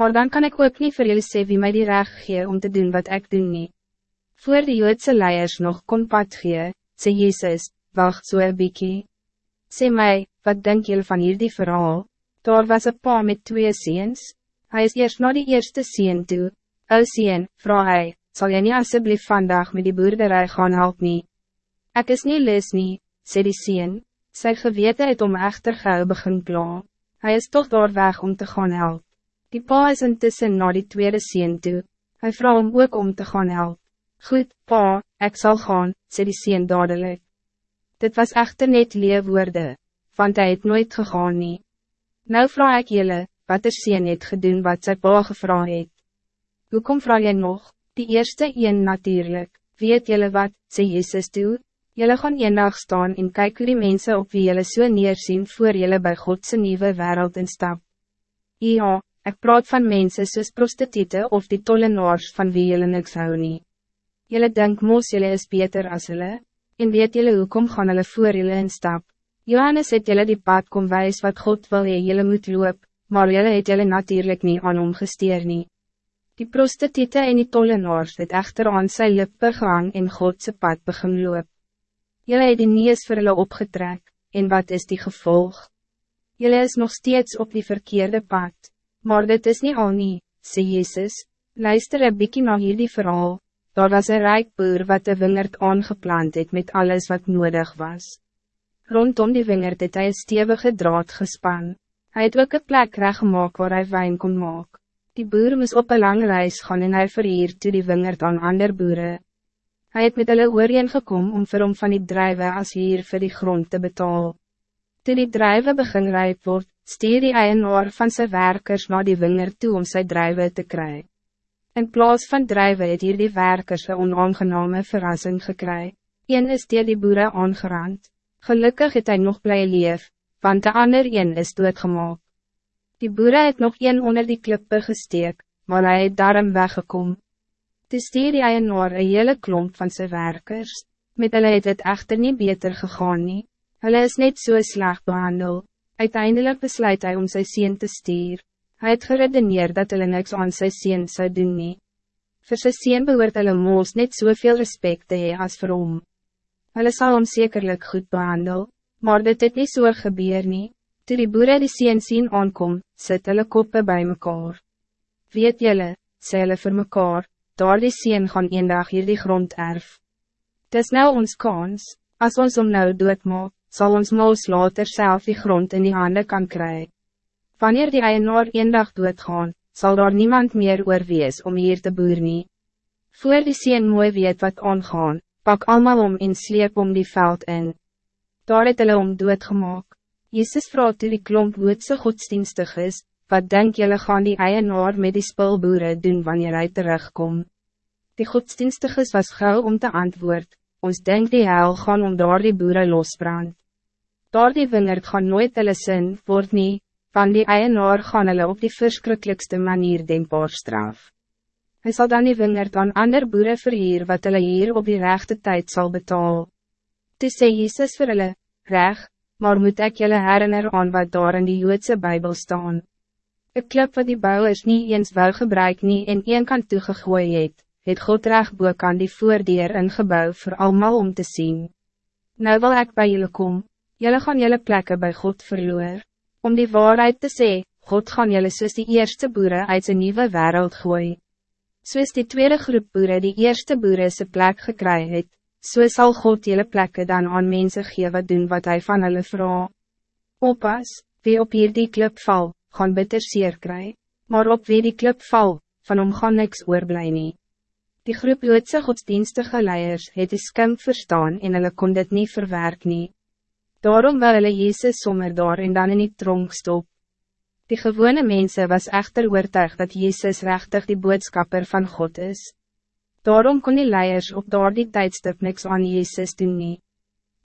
Maar dan kan ik ook niet voor jullie sê wie mij die recht gee om te doen wat ik doen niet. Voor de Joodse leiers nog kon pad gee, sê Jezus, wacht so een bykie. Sê my, wat denk jullie van hier die verhaal? Daar was een pa met twee ziens. Hij is eerst naar die eerste zien toe. O zien, vraag hij, zal je niet alsjeblieft vandaag met die boerderij gaan help nie? Ek is niet les nie, sê die zien. Sy gewete het om echter gauw begin kla. Hij is toch daar weg om te gaan help. Die pa is intussen naar die tweede zien toe. Hij vraagt om ook om te gaan help. Goed, pa, ik zal gaan, sê die zien dadelijk. Dit was echter net leefwoorde, want hij het nooit gegaan nie. Nou vraag ik jullie, wat er zien het gedoen wat sy pa gevra het. Hoekom vraag jy nog, die eerste een natuurlijk, weet jullie wat, sê Jezus toe, Jullie gaan eendag staan en kyk hoe die mensen op wie jullie so neersien voor jullie bij Godse nieuwe wereld instap. Ja, ik praat van mensen soos prostitute of die tollenaars van wie jullie niks hou nie. Jylle denk moos jullie is beter as hulle, en weet jullie hoekom gaan hulle voor jullie instap. Johannes het jullie die pad kom wijs wat God wil hee jullie moet loop, maar jullie het jullie natuurlijk niet aan hom gesteer nie. Die prostitute en die tollenaars het echter aan sy lippe gehang en Godse pad begin loop. Jullie het die nieuws vir hulle opgetrek, en wat is die gevolg? Jullie is nog steeds op die verkeerde pad, maar dit is niet al nie, sê Jezus, luister een bykie na hierdie verhaal, daar was een rijk boer wat de wingerd aangeplant het met alles wat nodig was. Rondom die wingerd het hy een stevige draad gespan, hy het ook een plek reggemaak waar hij wijn kon maak. Die boer moest op een lange reis gaan en hy verhier toe die wingerd aan ander boeren. Hij het met hulle oorheen gekom om vir hom van die drijven als hier voor die grond te betalen. Toen die drijven begin rijp word, stier die eienaar van zijn werkers naar die winger toe om zijn drijven te krijgen. In plaats van drijven het hier die werkers een onaangename verrassing gekry. Een is dier die boere aangerand. Gelukkig het hij nog blij leef, want de ander een is doodgemaak. Die boere het nog een onder die klippe gesteek, maar hij het daarom weggekomen. Toe stuur die eienaar een hele klomp van zijn werkers, met hulle het het echter niet beter gegaan nie, hulle is net so sleg behandel, uiteindelik besluit hij om zijn sien te stuur, hy het geredeneer dat hulle niks aan sy sien zou doen nie. Voor sy sien behoort hulle moos net soveel respect te hee as vir hom. Hulle sal hom zekerlijk goed behandel, maar dit het nie so gebeur nie, toe die boere die sien sien aankom, sit hulle koppe bij mekaar. Weet julle, sê hulle vir mekaar, daar die sien gaan een dag hier die grond erf. Dis nou ons kans, als ons om nou doodmaak, zal ons moos later zelf die grond in die handen kan krijgen. Wanneer die eienaar een dag doodgaan, zal daar niemand meer oor wees om hier te boer nie. Voor die sien mooi weet wat aangaan, pak allemaal om en sleep om die veld in. Daar het hulle om doodgemaak. Jezus vraagt toe die klomp woedse godsdienstig is, wat denk jullie gaan die eienaar met die spulboeren doen wanneer hij terugkomt? Die godsdienstiges was gauw om te antwoord, ons denk die hel gaan om daar die boere losbrand. Daar die wingerd gaan nooit hulle sin word nie, van die eienaar gaan hulle op die verschrikkelijkste manier denkbaar straf. Hij zal dan die wingerd aan ander boere verhier wat hulle hier op die rechte tijd zal betalen. Toe sê Jesus vir hulle, reg, maar moet ik jullie herinner aan wat daar in die Joodse Bijbel staan. Een klip wat die bouwers niet eens wou gebruik nie en een kant toegegooi het, het God recht aan die voordeur in gebouw voor allemaal om te zien. Nou wil ik bij jullie kom, jullie gaan jullie plekken bij God verloor. Om die waarheid te zeggen, God gaan jullie soos die eerste boeren uit zijn nieuwe wereld gooi. Soos die tweede groep boeren die eerste boeren zijn plek gekry het, so sal God jullie plekken dan aan mensen wat doen wat hij van hulle vraag. Oppas, wie op hier die club val, gaan bitter seer kry, maar op wie die klip val, van hom gaan niks oorblij nie. Die groep Joodse godsdienstige leiers het die skimp verstaan en hulle kon dit nie verwerk nie. Daarom wil hulle Jezus sommer daar en dan in die tronk stop. Die gewone mensen was echter oortuig dat Jezus rechtig die boodskapper van God is. Daarom kon die leiers op daar die tijdstip niks aan Jezus doen nie.